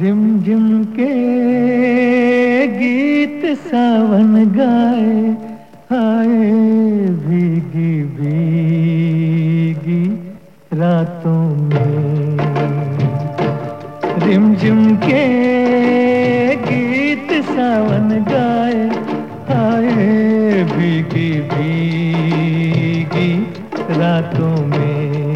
Rim झिम के गीत सावन गाए, हाय भीगी भीगी रातों में। रिम झिम के गीत सावन गाए, हाय भीगी भीगी रातों में।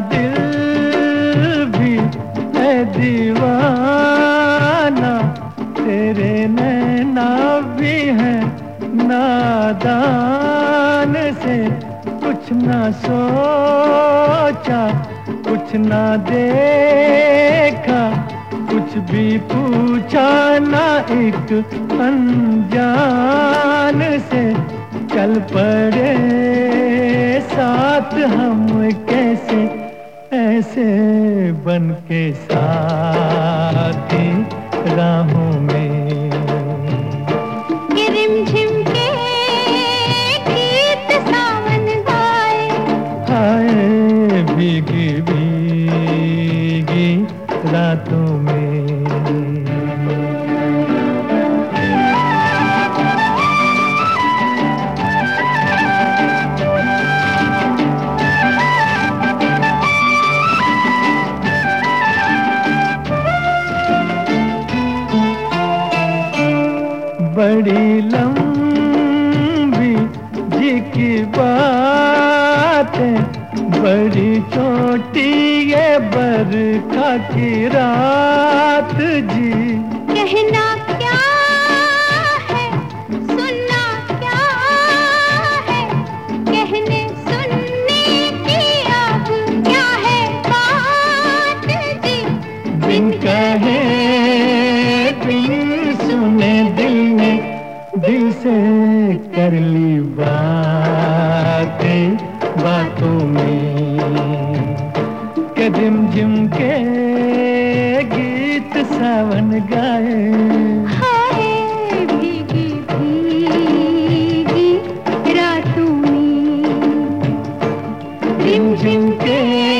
दिल भी है दीवाना, तेरे नैना भी है नादान से। कुछ ना सोचा, कुछ ना देखा, कुछ भी पूछा ना एक अनजान से। चल पड़े साथ हम कैसे ऐसे बन के साथी राहों में। गिरिम झिम के गीत सावन गाए। हाय भीगी भीगी रातों में। बड़ी लंबी जी की बात बड़ी छोटी ये बरखा की रात जी। कहना बातें बातों में। के झिम के गीत सावन गाए। भीगी भीगी रातों में। झिम झिम के